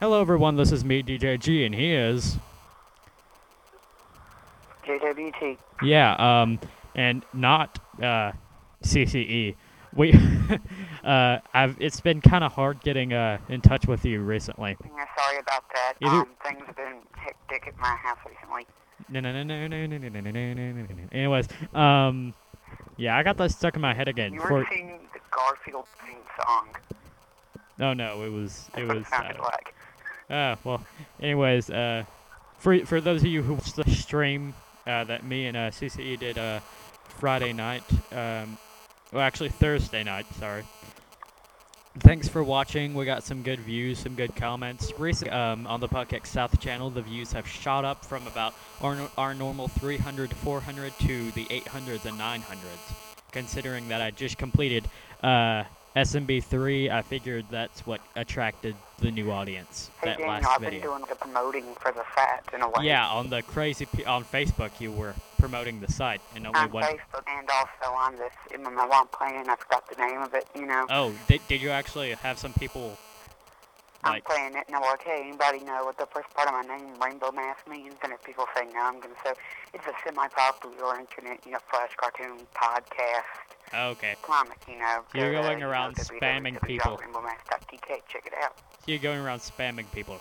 Hello, everyone. This is me, DJ G, and he is. JWT. Yeah, um, and not uh, CCE. We, uh, I've. It's been kind of hard getting uh in touch with you recently. Yeah, sorry about that. Either- Um, things have been hectic at my house recently. No, no, no, no, no, no, no, no, no, no, no. Anyways, um, yeah, I got that stuck in my head again. You For were singing the Garfield theme song. oh no, it was That's it what was. it sounded Uh, like. Ah, well, anyways, uh, for for those of you who watched the stream uh, that me and uh, CCE did uh, Friday night, um, well, actually Thursday night, sorry. Thanks for watching. We got some good views, some good comments. Recently, um, on the Podcast South channel, the views have shot up from about our, our normal 300 to 400 to the 800s and 900s. Considering that I just completed uh, SMB3, I figured that's what attracted the new audience. Hey, that Daniel, last I've video. been doing the promoting for the site in a way. Yeah, on the crazy p- on Facebook, you were promoting the site, and only On one. Facebook and also on this MMO I'm playing. I forgot the name of it, you know. Oh, did, did you actually have some people? I'm Like, playing it, and I will tell you, anybody know what the first part of my name, Rainbow Mask, means? And if people say no, I'm going to say it's a semi-popular internet, you know, flash cartoon podcast okay, comic, you know. You're Go to, going you know, around spamming people. www.rainbowmask.tk, check it out. so you're going around spamming people.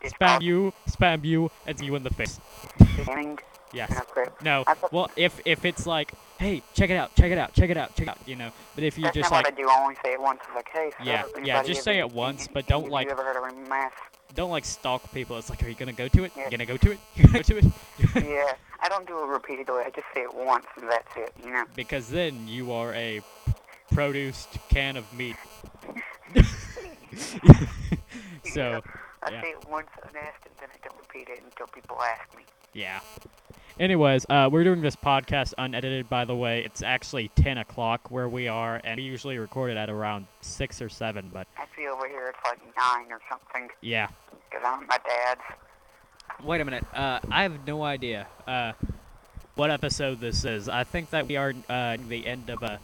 It's Spam called you, spam you, and you in the face. Spamming. Yes. No, crap. No. I thought- Well, if if it's like, hey, check it out, check it out, check it out, check it out, you know. But if you That's just not like what I do. I only say it once. It's like, hey, so Yeah, yeah, just say it once, but don't, like- You ever heard of Mask? don't like stalk people. It's like, are you gonna go to it? Yeah. You gonna go to it? You gonna go to it? yeah, I don't do it repeatedly. I just say it once, and that's it. You know. because then you are a produced can of meat. so Yeah. I say it once and ask, and then I don't repeat it until people ask me. yeah. Anyways, uh, we're doing this podcast unedited. By the way, it's actually ten o'clock where we are, and we usually record it at around six or seven. But I see over here it's like nine or something, yeah. because I'm at my dad's. Wait a minute. Uh, I have no idea uh, what episode this is. I think that we are uh, the end of uh,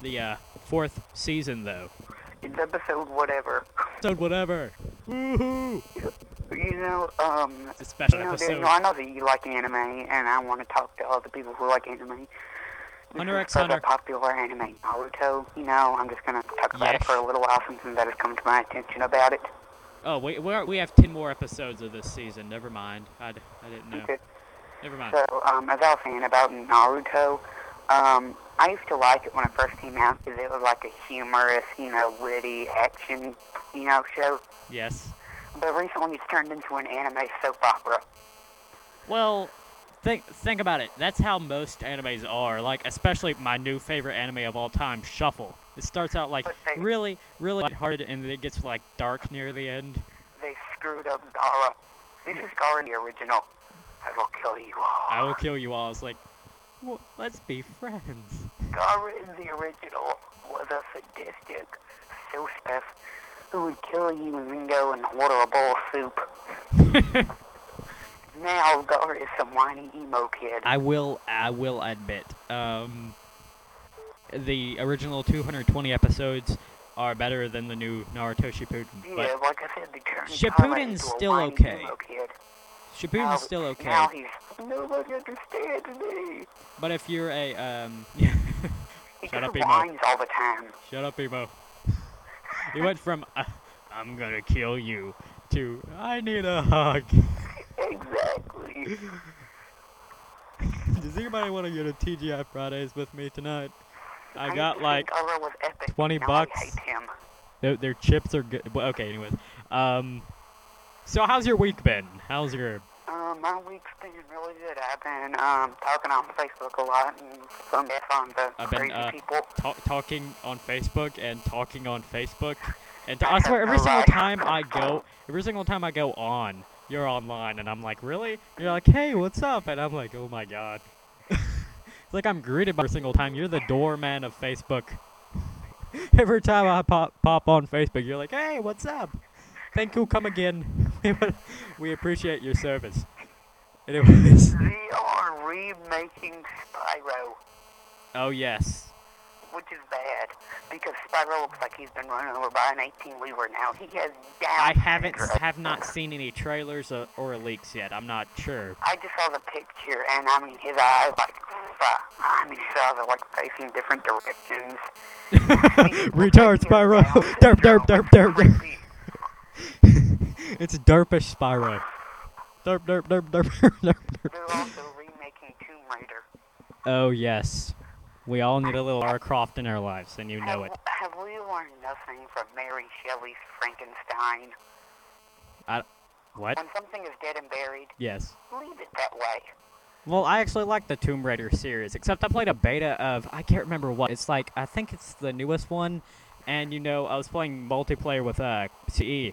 the uh, fourth season, though. It's episode whatever. Episode whatever. Woohoo! You know, um, It's a special you know, episode. Daniel, I know that you like anime, and I want to talk to other people who like anime. This Hunter x Hunter. popular anime Naruto. You know, I'm just gonna talk about Yes. it for a little while since that has come to my attention about it. Oh, we we have ten more episodes of this season. Never mind. I didn't know. Okay. Never mind. So, um, as I was saying about Naruto, um, I used to like it when it first came out because it was like a humorous, you know, witty action, you know, show. Yes. But recently it's turned into an anime soap opera. Well, think think about it. That's how most animes are. Like, especially my new favorite anime of all time, Shuffle. It starts out like they- really, really hard, and then it gets like dark near the end. They screwed up Gaara. This is Gaara the original. I will kill you all. I will kill you all. It's like, well, let's be friends. Gaara in the original was a sadistic sociopath who would kill you and then go and order a bowl of soup. Now Gaara is some whiny emo kid. I will, I will admit, um, the original 220 episodes are better than the new Naruto Shippuden. Yeah, But like I said, the Shippuden's Gaara into a still okay. Shippuden's Now- still okay. Now he's nobody understands me. But if you're a, um, Shut up, emo. all the time. shut up, emo. He went from uh, I'm gonna kill you to I need a hug. Exactly. Does anybody want to go to TGI Fridays with me tonight? I used got like think Gaara was epic. 20 now bucks. I their, their chips are good. Okay, anyways. Um, so how's your week been? How's your Um, my week's been really good. I've been um talking on Facebook a lot and some on the I've been, crazy uh, people. ta- talking on Facebook and talking on Facebook? And I I swear, every single time I go, every single time I go on, you're online, and I'm like, really? You're like, hey, what's up? And I'm like, oh my god. it's like I'm greeted by every single time. You're the doorman of Facebook. every time I pop pop on Facebook, you're like, hey, what's up? Thank you, come again. we appreciate your service. Anyways. They are remaking Spyro. Oh yes. which is bad because Spyro looks like he's been run over by an 18 wheeler now. He has down. I haven't syndrome. have not seen any trailers or, or leaks yet. I'm not sure. I just saw the picture, and I mean, his eyes like, I mean, his eyes are like facing different directions. Retard Spyro. Derp derp derp derp derp. It's derpish Spyro. Derp derp derp derp derp derp. They're also remaking Tomb Raider. Oh yes, we all need a little Lara Croft in our lives, and you know it. Have we learned nothing from Mary Shelley's Frankenstein? I, What? When something is dead and buried, Yes. leave it that way. Well, I actually like the Tomb Raider series, except I played a beta of I can't remember what. It's like I think it's the newest one, and you know I was playing multiplayer with uh CE,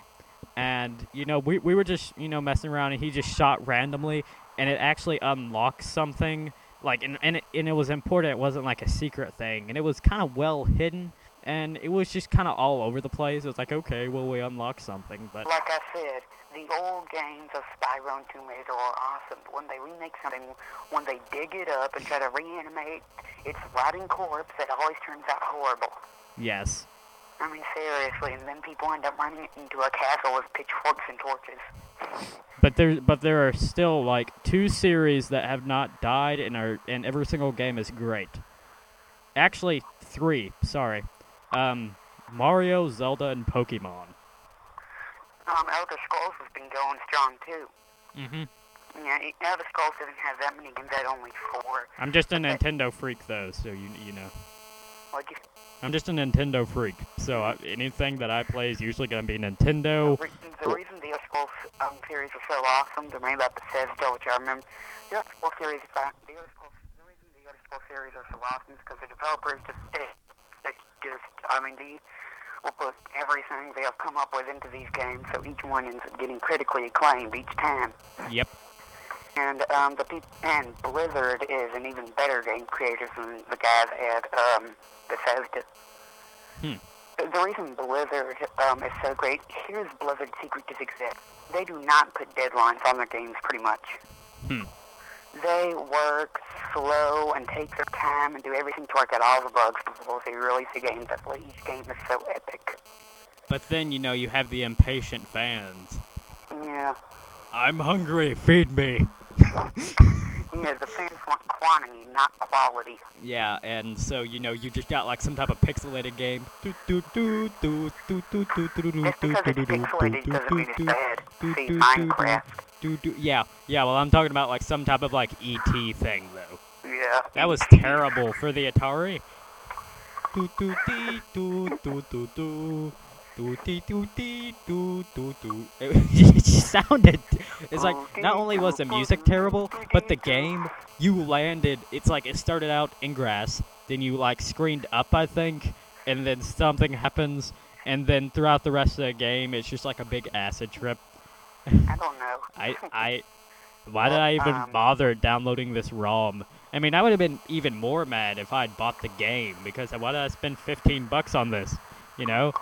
and you know we we were just you know messing around, and he just shot randomly, and it actually unlocked something like and and it, and it was important. It wasn't like a secret thing, and it was kind of well hidden, and it was just kind of all over the place. It was like okay, well we unlocked something, but Like I said, the old games of Spyro and Tomb Raider are awesome, but when they remake something, when they dig it up and try to reanimate its rotting corpse, it always turns out horrible. yes. I mean, seriously, and then people end up running into a castle with pitchforks and torches. But there, but there are still like two series that have not died, and are and every single game is great. Actually, three. Sorry, um, Mario, Zelda, and Pokemon. Um, Elder Scrolls has been going strong too. Mm-hmm. Yeah, Elder Scrolls doesn't have that many games. That only four. I'm just a Nintendo freak, though, so you you know. You, I'm just a Nintendo freak, so I, anything that I play is usually gonna be Nintendo. the, re- the reason the Elder Scrolls um, series is so awesome, the main about Bethesda, which I remember, the Elder Scrolls series, is the Elder Scrolls, the reason the Elder Scrolls series are so awesome is because the developers just, they, they just, I mean, they will put everything they have come up with into these games, so each one ends up getting critically acclaimed each time. Yep. And um, the peop- and Blizzard is an even better game creator than the guys at um, Bethesda. Hmm. The the reason Blizzard um, is so great, here's Blizzard's secret to success. They do not put deadlines on their games, pretty much. Hmm. They work slow and take their time and do everything to work out all the bugs before they release a game. That's why each game is so epic. But then you know you have the impatient fans. Yeah. I'm hungry. Feed me yeah, the fans want quantity, not quality. Yeah, and so you know you just got like some type of pixelated game. Just because pixelated doesn't bad. Yeah, yeah. Well, I'm talking about like some type of like ET thing though. Yeah. That was terrible for the Atari. Do do dee do do do do. Do dee do do do do. It sounded. It's like not only was the music terrible, but the game you landed. It's like it started out in grass, then you like screened up, I think, and then something happens, and then throughout the rest of the game, it's just like a big acid trip. I don't know. I I why did I even Um, bother downloading this ROM? I mean, I would have been even more mad if I'd bought the game because why did I spend 15 bucks on this? You know?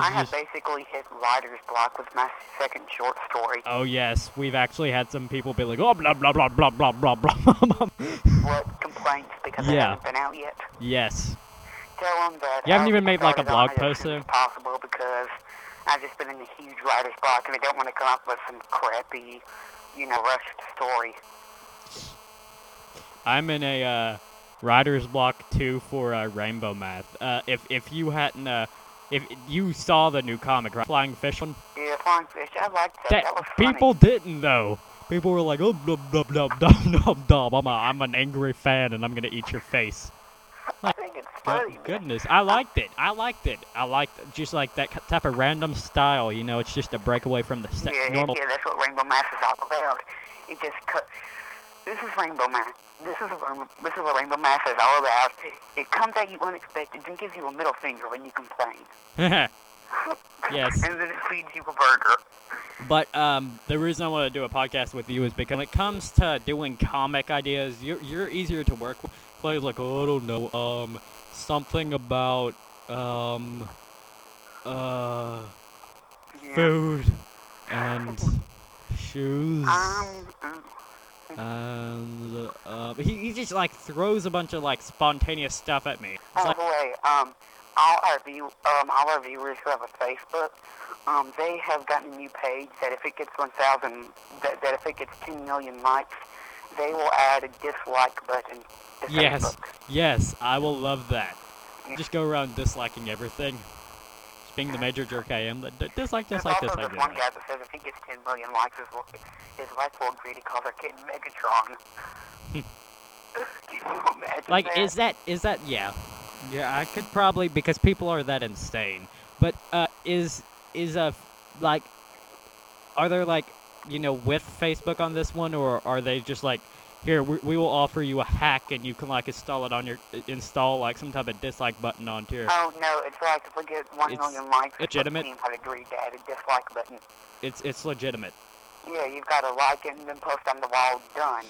I have just basically hit writer's block with my second short story. Oh yes, we've actually had some people be like, "Oh blah blah blah blah blah blah blah." blah." What complaints because Yeah. it hasn't been out yet? yes. Tell them that. You haven't I'll even made, like, a blog post, though? Possible because I've just been in a huge writer's block and I don't want to come up with some crappy, you know, rushed story. I'm in a uh, writer's block too for uh, Rainbow Mask. Uh, if if you hadn't uh, if you saw the new comic, right? Flying Fish one, Yeah, Flying Fish, I liked that. that that was funny. people didn't though. People were like, "Oh, blah blah blah blah blah blah." I'm a, I'm an angry fan, and I'm gonna eat your face. I think it's funny. Oh, man. goodness, I liked it. I liked it. I liked just like that type of random style. You know, it's just a breakaway from the Yeah, normal. yeah, that's what Rainbow Mask is all about. It just. This is Rainbow Mask. This is what, this is what Rainbow Mask is all about. It comes at you unexpected and gives you a middle finger when you complain. Yes. and then it feeds you a burger. But um, the reason I want to do a podcast with you is because when it comes to doing comic ideas, you're you're easier to work with. Plays like oh, I don't know, um, something about um, uh, Yeah. food and shoes. Um, And uh, he, he just like throws a bunch of like spontaneous stuff at me. It's By like, the way, um, all our view, um, all our viewers who have a Facebook, um, they have gotten a new page that if it gets 1,000, that, that if it gets 10 million likes, they will add a dislike button to yes, Facebook. yes, I will love that. Just go around disliking everything. Just being the major jerk I am, that d- dislike, There's dislike, also dislike, this one guy that says if he gets 10 million likes, his, his wife will agree to call their kid Megatron. Can you imagine Like, that? is that is that yeah, yeah? I could probably because people are that insane. But uh, is is a like, are there like you know with Facebook on this one, or are they just like here we, we will offer you a hack and you can like install it on your install like some type of dislike button onto your Oh no, it's like if we get one million likes, the legitimate. team had agreed to add a dislike button. it's it's legitimate. Yeah, you've got to like it and then post on the wall done.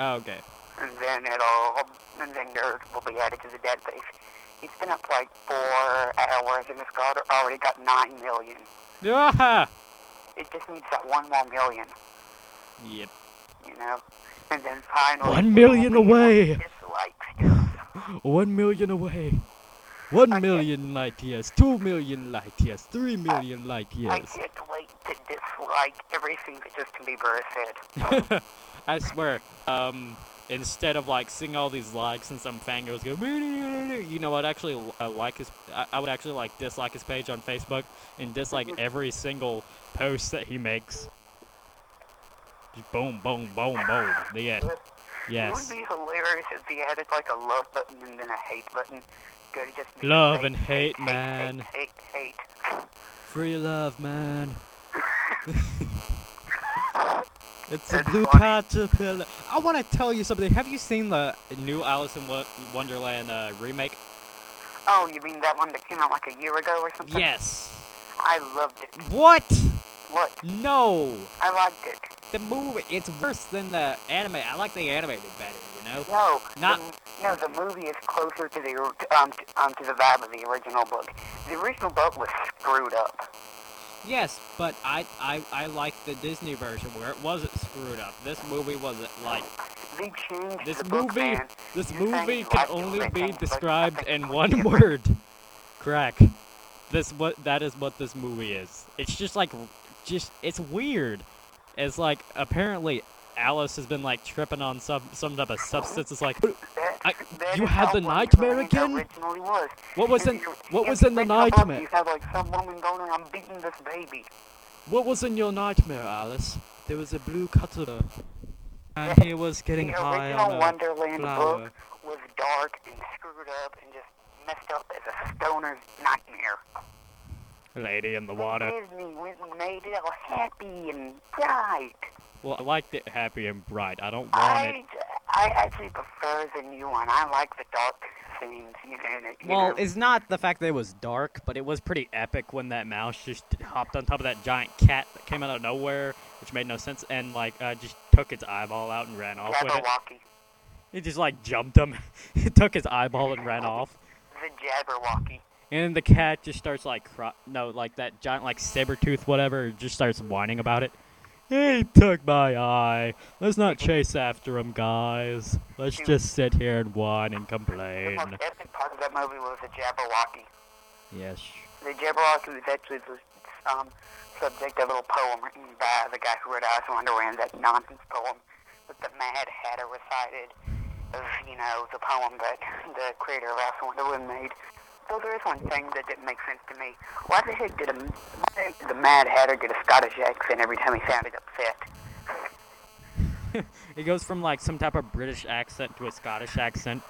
Oh, okay. and then it'll and then yours will be added to the database. it's been up like four hours and it's got already got nine million. Ah! It just needs that one more million, Yep. you know. And then finally, One million away. One million away. One million light years, two million light years, three million light yes. I years. can't wait to dislike everything that Justin Bieber has said. I swear, um, instead of like seeing all these likes and some fangirls go, you know, I'd actually uh, like his, I, I would actually like dislike his page on Facebook and dislike every single post that he makes. Just boom, boom, boom, boom. The end. It would be hilarious if he added like a love button and then a hate button. Go to just Love hate, and hate, man. Hate, hate, hate. Free love, man. it's a blue funny. caterpillar. I want to tell you something. Have you seen the new Alice in Wonderland uh, remake? Oh, you mean that one that came out like a year ago or something? Yes. I loved it. What? What? No. I liked it. The movie. It's worse than the anime. I like the animated better. You know. No, Not- the, no. The movie is closer to the um to, um to the vibe of the original book. The original book was screwed up. Yes, but I I I like the Disney version where it wasn't screwed up. This movie wasn't like They changed This the book, movie- man. This You're movie can only be described in one different. word. Crack. This what that is what this movie is. It's just like just it's weird. It's like apparently Alice has been like tripping on some some type of substance. It's like That, I- that you is had the nightmare again? Was. what was in And you- what was in the nightmare? You have like some woman going around beating this baby. What was in your nightmare, Alice? There was a blue cutter, and he was getting the high original on a Wonderland flower. book was dark and screwed up and just messed up as a stoner's nightmare. Lady in the water. Disney went made it all happy and bright. Well, I liked it happy and bright. I don't want it. I, I actually prefer the new one. I like the dark scenes. You know, you Well, know. it's not the fact that it was dark, but it was pretty epic when that mouse just hopped on top of that giant cat that came out of nowhere, which made no sense, and like uh, just took its eyeball out and ran off with it. Jabberwocky. It just like jumped him, it took his eyeball and ran off, The Jabberwocky. And then the cat just starts like cry- no, like that giant like saber tooth whatever, just starts whining about it. He took my eye. Let's not chase after him, guys. Let's just sit here and whine and The complain. most epic part of that movie was the Jabberwocky. Yes. The Jabberwocky was actually the um, subject of a little poem written by the guy who wrote Alice in Wonderland, that nonsense poem that the Mad Hatter recited of, you know, the poem that the creator of Alice in Wonderland made. Though there is one thing that didn't make sense to me. Why the heck did, a, why the heck did the Mad Hatter get a Scottish accent every time he sounded upset? It goes from like some type of British accent to a Scottish accent.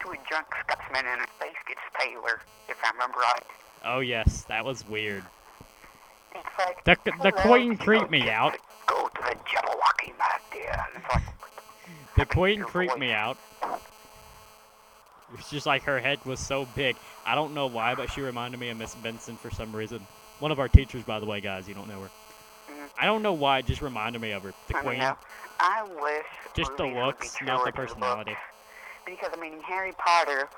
To a drunk Scotsman and his face gets paler, if I remember right. Oh yes, that was weird. In fact, The the queen creeped me out. Go to the Jabberwocky, my dear. Like, The queen creeped me out. It's just like her head was so big. I don't know why, but she reminded me of Miss Benson for some reason. One of our teachers, by the way, guys. You don't know her. Mm. I don't know why. It just reminded me of her. The I queen. know. I wish Just the looks, not the personality. Because I mean, Harry Potter,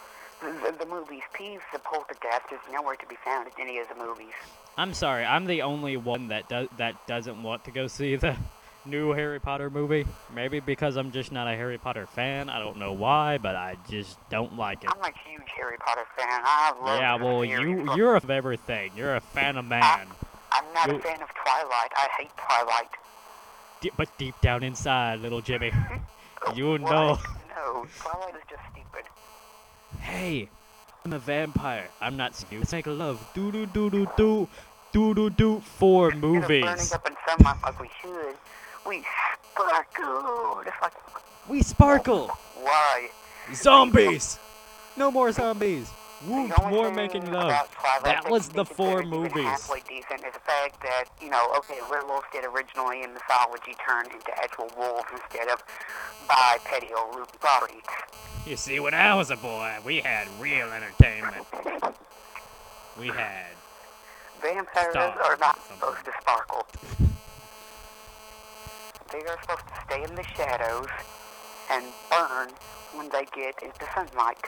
the, the, the movies, Peeves the Poltergeist is nowhere to be found in any of the movies. I'm sorry. I'm the only one that does that doesn't want to go see the new Harry Potter movie. Maybe because I'm just not a Harry Potter fan. I don't know why, but I just don't like it. I'm a huge Harry Potter fan. I love Yeah, well, series, you but you're of everything. You're a fan of man. I'm not you- a fan of Twilight. I hate Twilight. D- but deep down inside, little Jimmy, you What? know. No, Twilight is just stupid. Hey, I'm a vampire. I'm not stupid. Let's make love. Do do do do do. Do do do. Four of burning movies. up in sunlight like we should, we sparkle. Just like, We sparkle. why? Zombies. No more zombies. The Woot, more making love. That that was the four movies. Halfway decent is the fact that you know, okay, werewolves did originally in mythology turn into actual wolves instead of bipedal bodies. You see, when I was a boy, we had real entertainment. We had. Vampires Stop. are not supposed to sparkle. They are supposed to stay in the shadows and burn when they get into sunlight.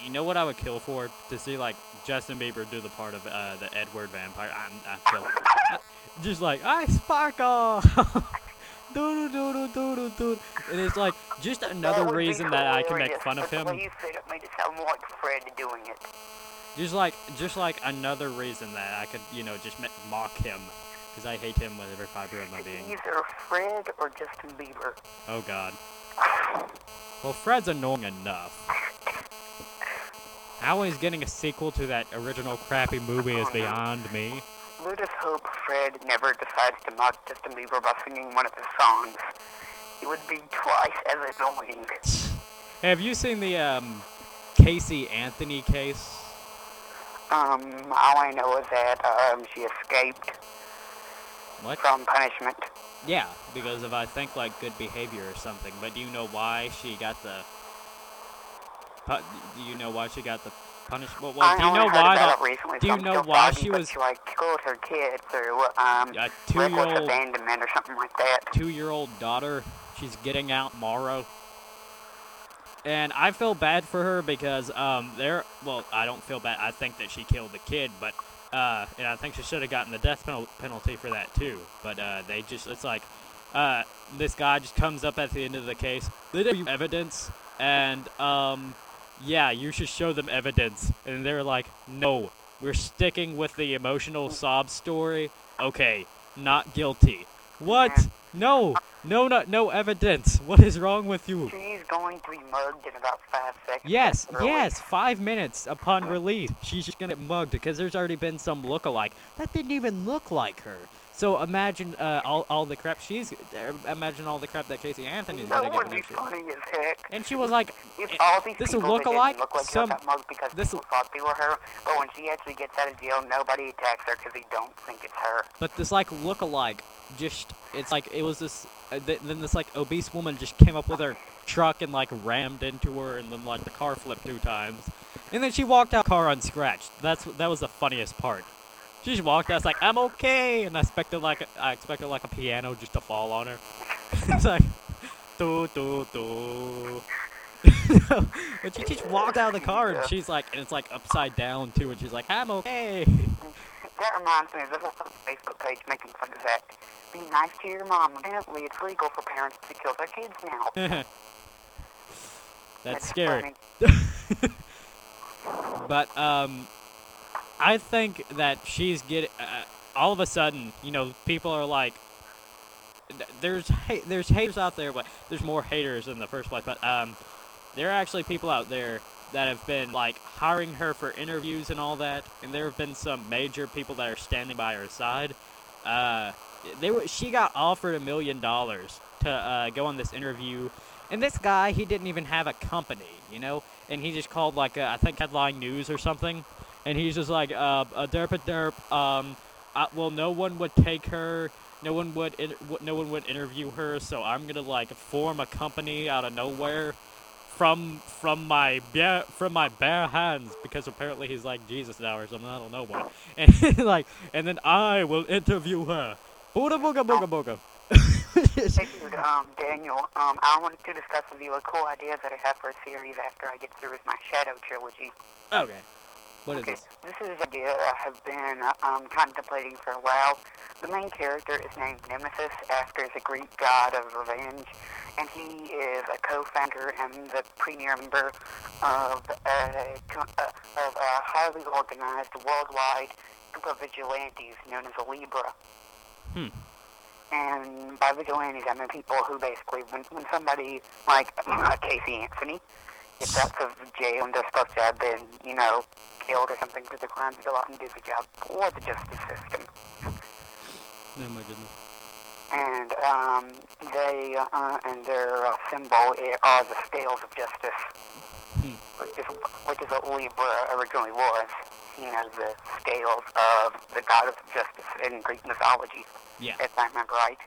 You know what I would kill for? To see like Justin Bieber do the part of uh, the Edward vampire. I'm, I'm kill. Just like I sparkle. do do do do do do do. And it's like just another be reason that I can make fun of him. The way you said it made it sound like Fred doing it. Just like just like another reason that I could you know just mock him because I hate him with every fiber of my being. Either Fred or Justin Bieber. Oh God. Well, Fred's annoying enough. How he's getting a sequel to that original crappy movie is beyond me. Let us hope Fred never decides to mock Justin Bieber by singing one of his songs. It would be twice as annoying. Have you seen the um, Casey Anthony case? Um, all I know is that um, she escaped What? from punishment. Yeah, because of I think like good behavior or something. But do you know why she got the? Pu- do you know why she got the punishment? Well, I do you know why? about the- recently, do you know why foggy, she was- She like killed her kid through um, a two-year-old abandonment or something like that. two-year-old daughter. She's getting out tomorrow. And I feel bad for her because um there well I don't feel bad I think that she killed the kid but uh and I think she should have gotten the death penal- penalty for that too but uh they just it's like uh this guy just comes up at the end of the case they you evidence and um yeah you should show them evidence. And they're like no we're sticking with the emotional sob story. Okay not guilty. What no no no no evidence what is wrong with you She's going to be mugged in about five seconds. Yes, yes, five minutes upon release. She's just gonna get mugged because there's already been some look-alike that didn't even look like her. So imagine uh, all, all the crap she's. Uh, imagine all the crap that Casey Anthony's That gonna would get year. funny as heck. And she was like, If eh, all these this will look that alike. look like Some because this people thought they were her, but when she actually gets out of jail, nobody attacks her because they don't think it's her. but this like look-alike, just it's like it was this. Uh, th- then this like obese woman just came up with her truck and like rammed into her, and then like the car flipped two times, and then she walked out car unscratched. That's that was the funniest part. She just walked out, it's like I'm okay, and I expected like a, I expected like a piano just to fall on her. it's like, do do do. but she just walked out of the car, and she's like, and it's like upside down too, and she's like, I'm okay. That reminds me of this little Facebook page making fun of that. Be nice to your mom. Apparently, it's legal for parents to kill their kids now. That's scary. But um, I think that she's getting. Uh, all of a sudden, you know, people are like, there's ha- there's haters out there, but there's more haters in the first place. But um, there are actually people out there that have been like hiring her for interviews and all that, and there have been some major people that are standing by her side. Uh, they were, she got offered a million dollars to uh, go on this interview, and this guy he didn't even have a company, you know, and he just called like uh, I think Headline News or something, and he's just like uh, a derp a derp. Um, uh, well, no one would take her. No one would. In- no one would interview her. So I'm gonna like form a company out of nowhere, from from my bare from my bare hands because apparently he's like Jesus now or something. I don't know what. And like, and then I will interview her. Booga booga booga booga. Hey, dude, um, Daniel, um, I wanted to discuss with you a cool idea that I have for a series after I get through with my Shadow trilogy. okay. What is okay, this? this is an idea I have been um, contemplating for a while. the main character is named Nemesis after the Greek god of revenge, and he is a co-founder and the premier member of a, uh, of a highly organized worldwide group of vigilantes known as a Libra. Hmm. And by vigilantes, I mean people who basically, when, when somebody like uh, Casey Anthony gets out of jail and they're supposed to have been, you know, killed or something for the crime, they go out and do the job for the justice system. Oh my goodness. And um, they uh, and their uh, symbol are the scales of justice, Hmm. which is which is what Libra originally was. You know, the scales of the god of justice in Greek mythology, Yeah. if I remember right.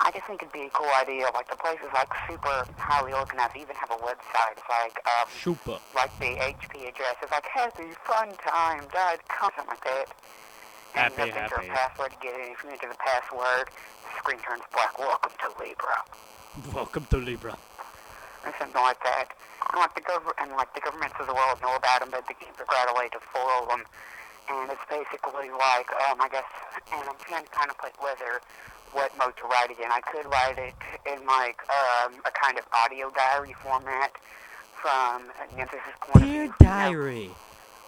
I just think it'd be a cool idea. Like the place is like super highly organized. They even have a website. It's like um, Super. like the HP address is like happy fun time com something like that. And Happy, you have to enter a password to get in. If you enter the password, the screen turns black. Welcome to Libra, Welcome to Libra. or something like that. And like the gov- and like the governments of the world know about them, but they can't figure out a way to foil them. And it's basically like, um, I guess, and I'm trying to kind of put whether what mode to write it in. I could write it in like um, a kind of audio diary format from Nemesis's point of view. Dear diary,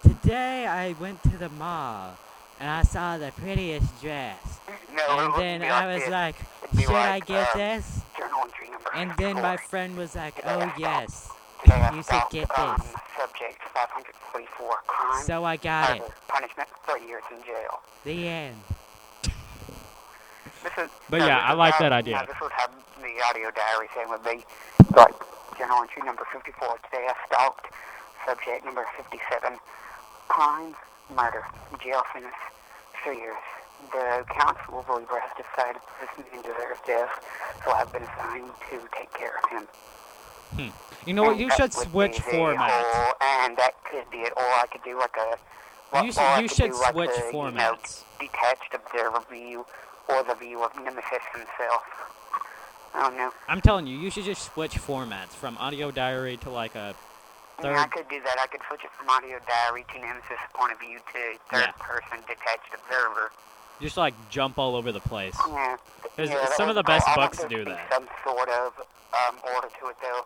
today I went to the mall and I saw the prettiest dress. No, And then I like was this. like, should I get uh, this? Journal entry number And then my friend was like, Today oh stopped- yes. I You should get um, this. Subject 544 crime. So I got it. Punishment three years in jail. The end. This is. But no, yeah, I like how- that idea. No, this was how the audio diary thing would be. Like journal entry number 54. Today I stalked. Subject number 57. Crime, murder, jail sentence, three years. The council of Libra has decided this man deserves death, so I've been assigned to take care of him. Hmm. You know what? And You that should would switch be the formats. whole- and that could be it, or I could do like a. well, You should you should do like switch the, you know, formats. detached observer view, or the view of Nemesis himself. I don't know. I'm telling you, you should just switch formats from audio diary to like a I, mean, I third. could do that. I could switch it from audio diary to Nemesis point of view to third Yeah. person detached observer. Just like jump all over the place. Yeah. There's yeah, some of the best I, I books there do that. Some sort of um, order to it, though.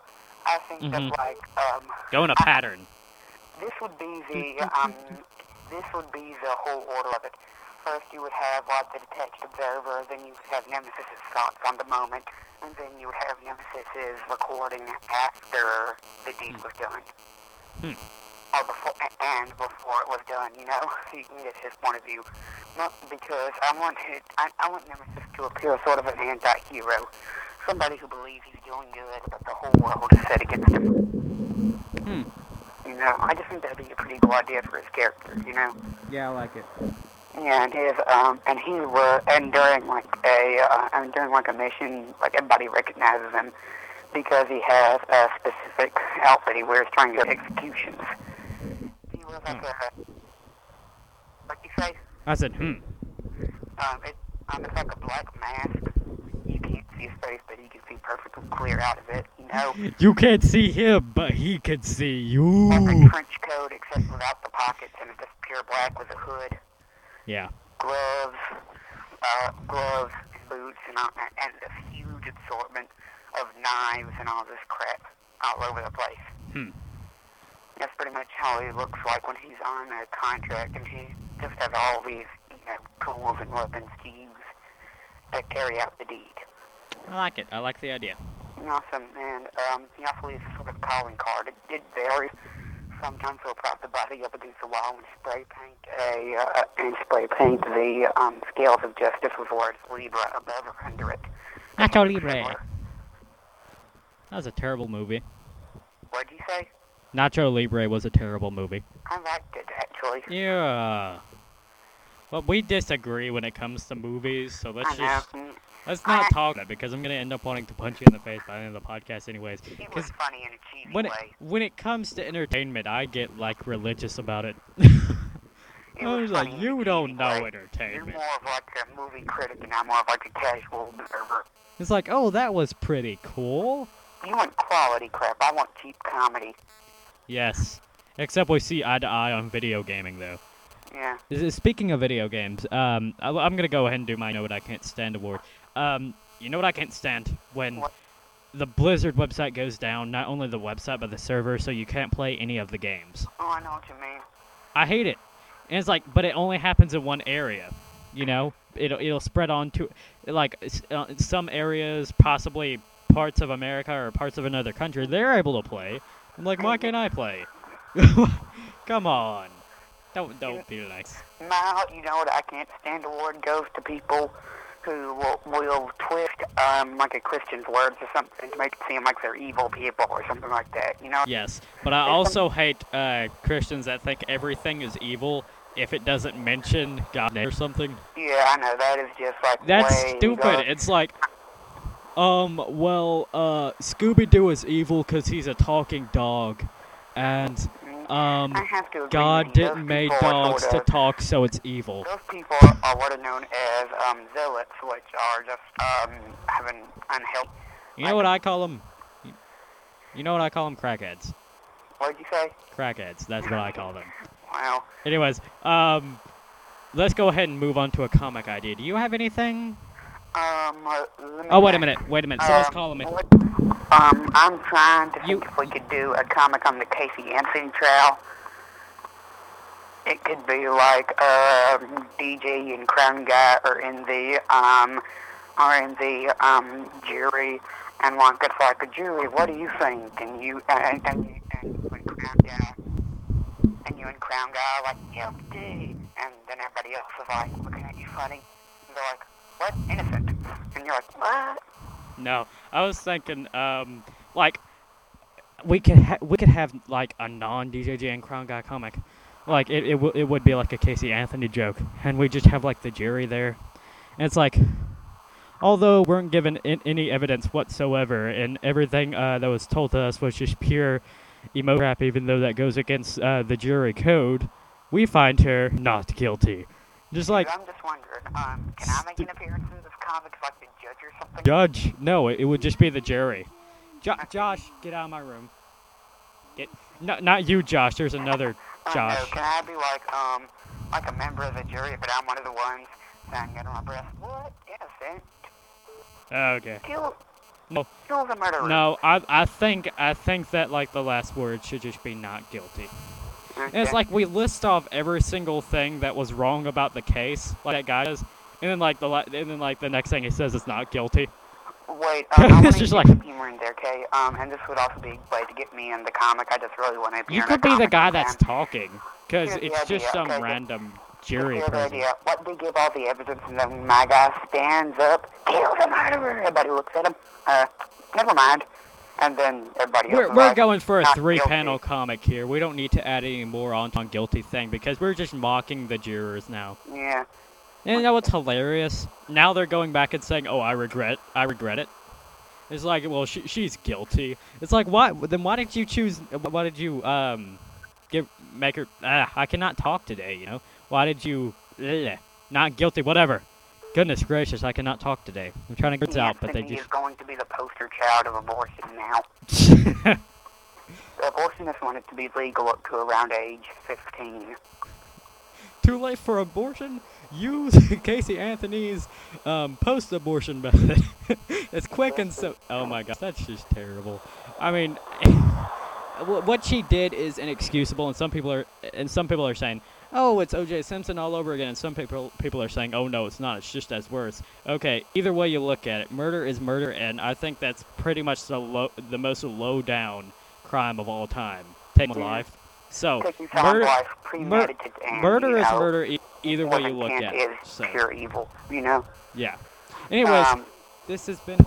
I think Mhm. that like um, Go in a I- pattern. This would be the um, this would be the whole order of it. First, you would have like the detached observer, then you would have Nemesis's thoughts on the moment, and then you would have Nemesis's recording after the deed was done, Hmm. or before and before it was done. You know, you can get his point of view. Not because I want it, I, I want Nemesis to appear sort of an anti-hero, somebody who believes he's doing good, but the whole world is set against him. Hmm. You know, I just think that'd be a pretty cool idea for his character, you know. Yeah, I like it. Yeah, and his um, and he were, and during like a, uh, and during like a mission, like everybody recognizes him because he has a specific outfit he wears trying to executions. He wears like a, what you say? I said, hmm. Um, it, um, it's like a black mask. You can't see his face, but you can see perfectly clear out of it. You know, You can't see him, but he can see like a you. trench coat except without the pockets, and it's just pure black with a hood. Yeah. gloves, uh, gloves, boots, and, all, and a huge assortment of knives and all this crap all over the place. Hmm. That's pretty much how he looks like when he's on a contract, and he just has all these, you know, tools and weapons to use to carry out the deed. I like it. I like the idea. Awesome, and um, he also leaves a sort of calling card. It did vary. Sometimes he'll prop the body up against the wall and spray paint a uh, and spray paint the um, scales of justice with words Libra above or under it. Nacho Libre. That was a terrible movie. What'd you say? Nacho Libre was a terrible movie. I liked it actually. Yeah. Well, we disagree when it comes to movies, so let's I just Mm, let's not talk that because I'm gonna end up wanting to punch you in the face by the end of the podcast, anyways. Was Because funny in a cheesy when it way. when it comes to entertainment, I get like religious about it. It I was like, in a you don't know way. You're more of like a movie critic, and I'm more of like a casual observer. It's like, oh, that was pretty cool. You want quality crap. I want cheap comedy. Yes. Except we see eye to eye on video gaming, though. Yeah. Speaking of video games, um, I, am gonna go ahead and do my know what I can't stand award. Um, you know what I can't stand when What? the Blizzard website goes down. Not only the website but the server, so you can't play any of the games. Oh, I know what you mean. I hate it. And it's like, but it only happens in one area. You know, it'll it'll spread on to like uh, some areas, possibly parts of America or parts of another country. They're able to play. I'm like, why can't I play? Come on, don't don't be nice. My, you know what I can't stand award goes to people who will, will twist um, like a Christian's words or something to make it seem like they're evil people or something like that. You know? Yes, but I There's also hate uh, Christians that think everything is evil if it doesn't mention God or something. Yeah, I know that is just like That's stupid. gone. It's like, um, well, uh, Scooby Doo is evil because he's a talking dog, and um, I have to agree God didn't make dogs to talk, so it's evil. Those people are, what are known as um, zealots, which are just um, having unhealthy. You know what I call them? You know what I call them? Crackheads. What did you say? Crackheads. That's what I call them. Well, Anyways, um, let's go ahead and move on to a comic idea. Do you have anything? um, uh, Oh, wait a minute. Wait a minute. Someone's Um, calling me. what- Um, I'm trying to You- think if we could do a comic on the Casey Anthony trial. It could be like um, DJ and Crown Guy are in the um, are in the um, jury, and one gets like a jury. What do you think? And you you, and you and Crown Guy and you and Crown Guy are like guilty, and then everybody else is like looking at you funny. And they're like, what? Innocent. And you're like, what? No, I was thinking, um, like, we could ha- we could have like a non DJJ and Crown Guy comic, like it it, w- it would be like a Casey Anthony joke, and we just have like the jury there, and it's like, although we weren't given in- any evidence whatsoever, and everything uh, that was told to us was just pure emo rap, even though that goes against uh, the jury code, we find her not guilty. Just like I'm just wondering, um, can I make an appearance in this comic as like the judge or something? Judge? No, it, it would just be the jury. Jo- Josh, get out of my room. Get no, not you, Josh. There's another Uh, no, Josh. can I be like, um, like a member of the jury, but I'm one of the ones saying under my breath, what? Innocent? Okay. Kill, No. kill the murderer. No, I I think I think that like the last word should just be not guilty. And it's like we list off every single thing that was wrong about the case, like that guy does, and then like the and then like the next thing he says is not guilty. Wait, um, I want It's to just like- humor in there, okay? Um, and this would also be a way to get me in the comic. I just really want to appear You could be the guy that's talking, because it's just some okay, random jury person. idea. What they give all the evidence, and then my guy stands up, kill the murderer. Everybody looks at him. Uh, never mind. And then everybody We're, we're like, going for a three panel comic here. We don't need to add any more on on guilty thing because we're just mocking the jurors now. Yeah. And you know what's hilarious? Now they're going back and saying, "Oh, I regret, I regret it." It's like, well, she, she's guilty. It's like, why? Then why did you choose? Why did you um, give make her? Ah, I cannot talk today. You know, why did you? Ugh, not guilty. Whatever. Goodness gracious, I cannot talk today. I'm trying to get words out, but they just. is going to be the poster child of abortion now. The abortionists want it to be legal up to around age 15. Too late for abortion? Use Casey Anthony's um, post-abortion method. it's quick and so. Oh my god, that's just terrible. I mean, what she did is inexcusable, and some people are and some people are saying, "Oh, it's O.J. Simpson all over again," and some people people are saying, "Oh no, it's not. It's just as worse." Okay, either way you look at it, murder is murder, and I think that's pretty much the low, the most low down crime of all time, taking Yeah. life. So, murder, life premeditated murder you is murder e- either way you look at it. is So, pure evil, you know? yeah. Anyways, um, this has been.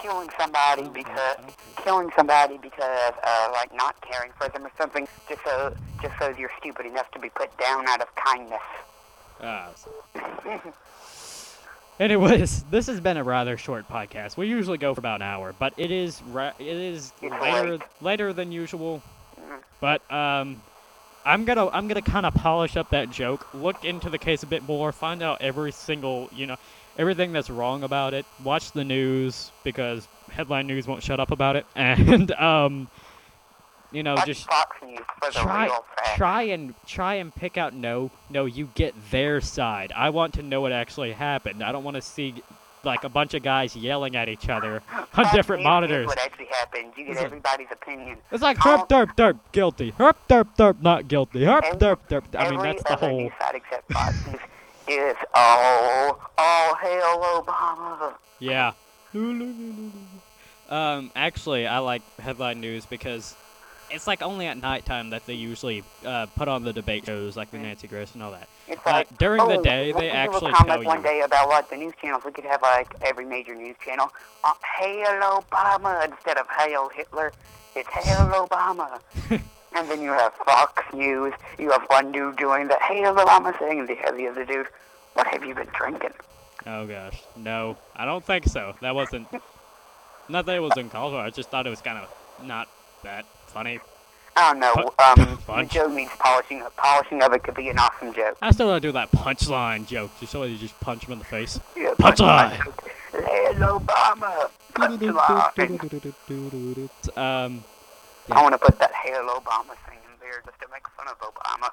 killing somebody because killing somebody because uh like not caring for them or something just so just so you're stupid enough to be put down out of kindness. Uh, anyways, this has been a rather short podcast. We usually go for about an hour, but it is it is It's later late. later than usual. But um, I'm gonna I'm gonna kind of polish up that joke, look into the case a bit more, find out every single you know everything that's wrong about it. Watch the news because headline news won't shut up about it, and um, you know, just Fox News for the try try and try and pick out no no you get their side i want to know what actually happened i don't want to see like a bunch of guys yelling at each other on Fox different monitors What actually happened? You get It's like- everybody's opinion. it's like herp derp derp guilty herp derp derp not guilty herp Every- derp derp i mean that's the whole news except Fox is all all hail Obama. yeah um actually i like headline news because it's like only at nighttime that they usually uh, put on the debate shows like the Nancy Grace and all that. It's Uh, like during the oh, day, they actually tell one day about like the news channels. We could have like every major news channel. Uh, hail Obama instead of hail Hitler. It's hail Obama. and then you have Fox News. You have one dude doing the hail Obama thing, and you have the other dude. What have you been drinking? Oh gosh, no, I don't think so. That wasn't. Not that it was uncalled for. I just thought it was kind of not that funny. I don't know. Um, the joke needs polishing. Polishing of it could be an awesome joke. I still want to do that punchline joke. Just somebody just punch him in the face. Yeah, Punchline. Hail Obama. Punchline. Um, I want to put that Hail Obama thing in there just to make fun of Obama.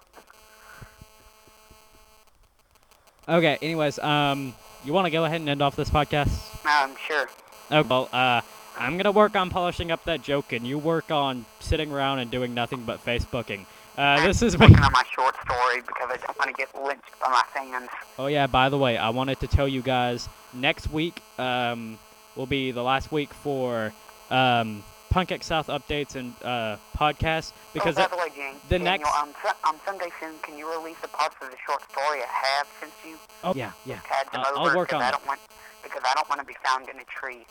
okay. Anyways, um, you want to go ahead and end off this podcast? I'm sure. Oh well. Uh, I'm gonna work on polishing up that joke, and you work on sitting around and doing nothing but Facebooking. Uh, this is working on my short story because I don't want to get lynched by my fans. Oh yeah, by the way, I wanted to tell you guys next week um, will be the last week for um, Punk X South updates and uh, podcasts because oh, by the way, Jane, the Daniel, next- um, so, um, someday soon, can you release the parts of the short story I have since you oh yeah yeah had them Uh, I'll work on I it. don't want because I don't want to be found in a tree.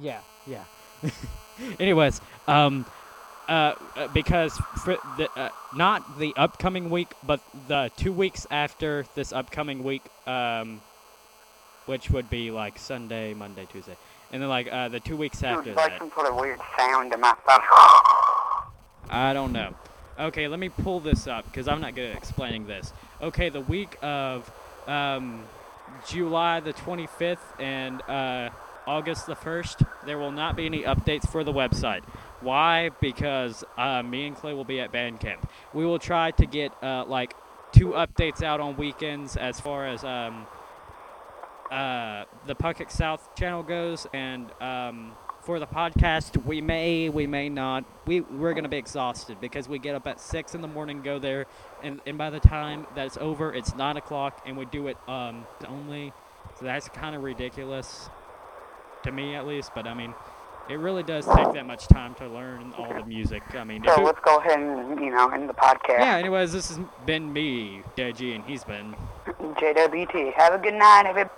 yeah yeah. Anyways, um, uh, uh, because for the uh, not the upcoming week, but the two weeks after this upcoming week, um, which would be like Sunday, Monday, Tuesday, and then like uh, the two weeks after like that. some sort of weird sound in my phone. I don't know. Okay, let me pull this up because I'm not good at explaining this. Okay, the week of um, July the 25th and uh, August the 1st, there will not be any updates for the website. Why? Because uh, me and Clay will be at band camp. We will try to get uh, like two updates out on weekends as far as um, uh, the Puckett South channel goes, and um, for the podcast, we may, we may not. We we're gonna be exhausted because we get up at six in the morning, go there, and and by the time that's over, it's nine o'clock, and we do it um only. So that's kind of ridiculous, to me at least. But I mean, it really does take that much time to learn all the music. I mean, So let's go ahead and, you know, end the podcast. yeah. Anyways, this has been me, DG, and he's been. JWT. Have a good night, everybody.